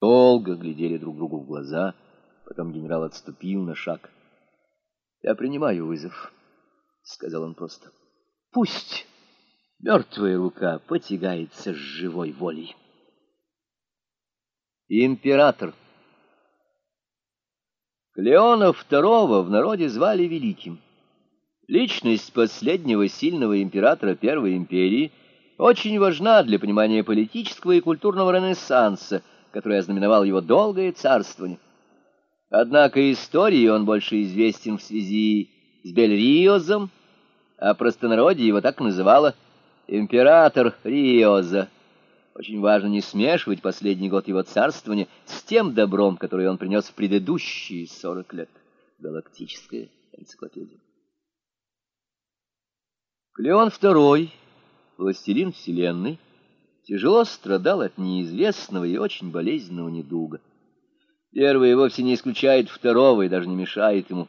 Долго глядели друг другу в глаза, потом генерал отступил на шаг. «Я принимаю вызов», — сказал он просто. «Пусть мертвая рука потягается с живой волей». Император Клеона II в народе звали Великим. Личность последнего сильного императора Первой империи очень важна для понимания политического и культурного ренессанса, который ознаменовал его долгое царствование. Однако историей он больше известен в связи с Бельриозом, а простонародье его так называло «император Риоза». Очень важно не смешивать последний год его царствования с тем добром, которое он принес в предыдущие сорок лет. Галактическая энциклопедия. Клеон II, властелин Вселенной, тяжело страдал от неизвестного и очень болезненного недуга. Первый вовсе не исключает второго и даже не мешает ему.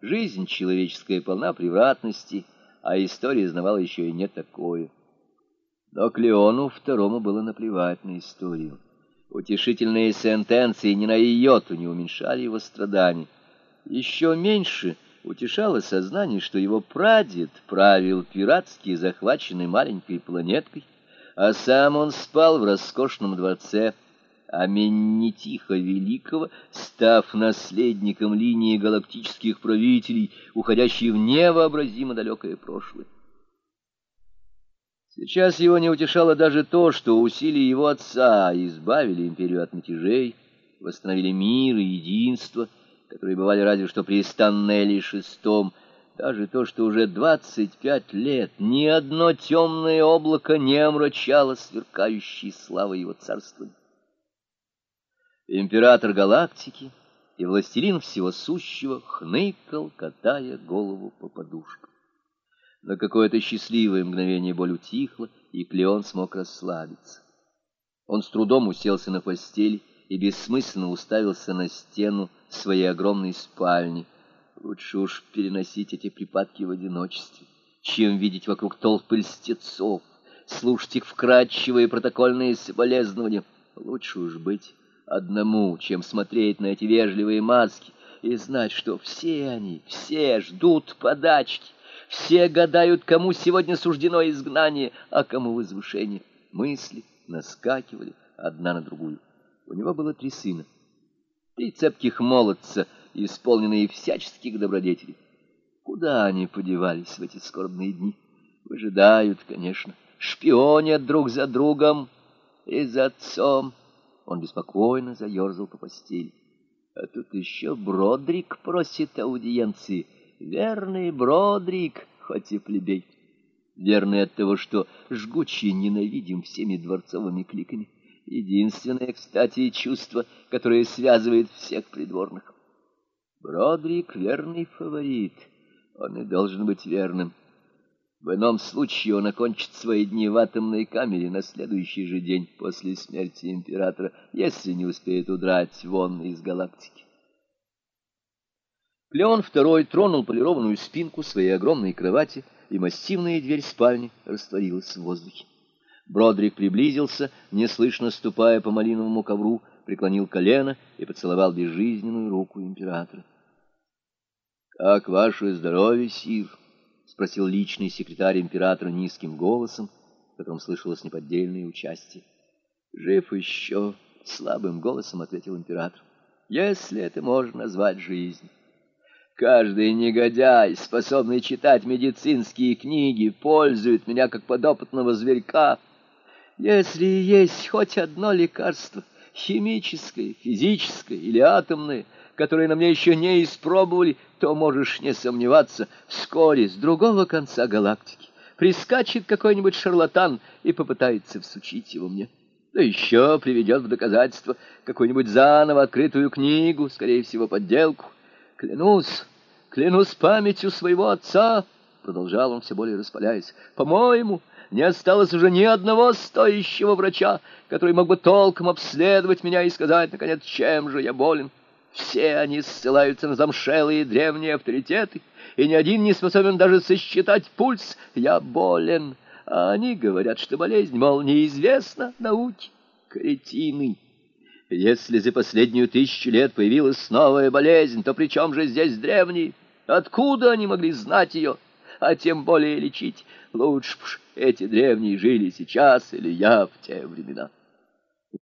Жизнь человеческая полна превратности, а история знавала еще и не такое. Но Клеону второму было наплевать на историю. Утешительные сентенции ни на йоту не уменьшали его страданий. Еще меньше утешало сознание, что его прадед правил пиратски захваченной маленькой планеткой, а сам он спал в роскошном дворце Аменнитиха Великого, став наследником линии галактических правителей, уходящей в невообразимо далекое прошлое. Сейчас его не утешало даже то, что усилия его отца избавили империю от мятежей, восстановили мир и единство, которые бывали разве что при Станнеле шестом, даже то, что уже двадцать пять лет ни одно темное облако не омрачало сверкающей славой его царства. Император галактики и властелин всего сущего хныкал, катая голову по подушкам. На какое-то счастливое мгновение боль утихла, и Клеон смог расслабиться. Он с трудом уселся на постель и бессмысленно уставился на стену своей огромной спальни, Лучше уж переносить эти припадки в одиночестве, чем видеть вокруг толпы льстецов, слушать их вкрадчивые протокольные соболезнования. Лучше уж быть одному, чем смотреть на эти вежливые маски и знать, что все они, все ждут подачки, все гадают, кому сегодня суждено изгнание, а кому возвышение. Мысли наскакивали одна на другую. У него было три сына, три цепких молодца — исполненные всяческих добродетелей. Куда они подевались в эти скорбные дни? Выжидают, конечно, шпионят друг за другом и за отцом. Он беспокойно заерзал по постели. А тут еще Бродрик просит аудиенции. Верный Бродрик, хоть и плебей. Верный от того, что жгучий ненавидим всеми дворцовыми кликами. Единственное, кстати, чувство, которое связывает всех придворных. Бродрик — верный фаворит. Он и должен быть верным. В ином случае он окончит свои дни в атомной камере на следующий же день после смерти императора, если не успеет удрать вон из галактики. Клеон II тронул полированную спинку своей огромной кровати, и массивная дверь спальни растворилась в воздухе. Бродрик приблизился, неслышно ступая по малиновому ковру, преклонил колено и поцеловал безжизненную руку императора. «Как ваше здоровье, сир?» — спросил личный секретарь императора низким голосом, в котором слышалось неподдельное участие. «Жив еще», — слабым голосом ответил император, — «если это можно назвать жизнь. Каждый негодяй, способный читать медицинские книги, пользует меня как подопытного зверька. Если есть хоть одно лекарство, химическое, физическое или атомное, которые на мне еще не испробовали, то можешь не сомневаться, вскоре с другого конца галактики прискачет какой-нибудь шарлатан и попытается всучить его мне. Да еще приведет в доказательство какую-нибудь заново открытую книгу, скорее всего, подделку. Клянусь, клянусь памятью своего отца, продолжал он все более распаляясь, по-моему, не осталось уже ни одного стоящего врача, который мог бы толком обследовать меня и сказать, наконец, чем же я болен. Все они ссылаются на замшелые древние авторитеты, и ни один не способен даже сосчитать пульс. Я болен, а они говорят, что болезнь, мол, неизвестна науке. Кретины! Если за последнюю тысячу лет появилась новая болезнь, то при чем же здесь древние? Откуда они могли знать ее, а тем более лечить? Лучше б эти древние жили сейчас или я в те времена.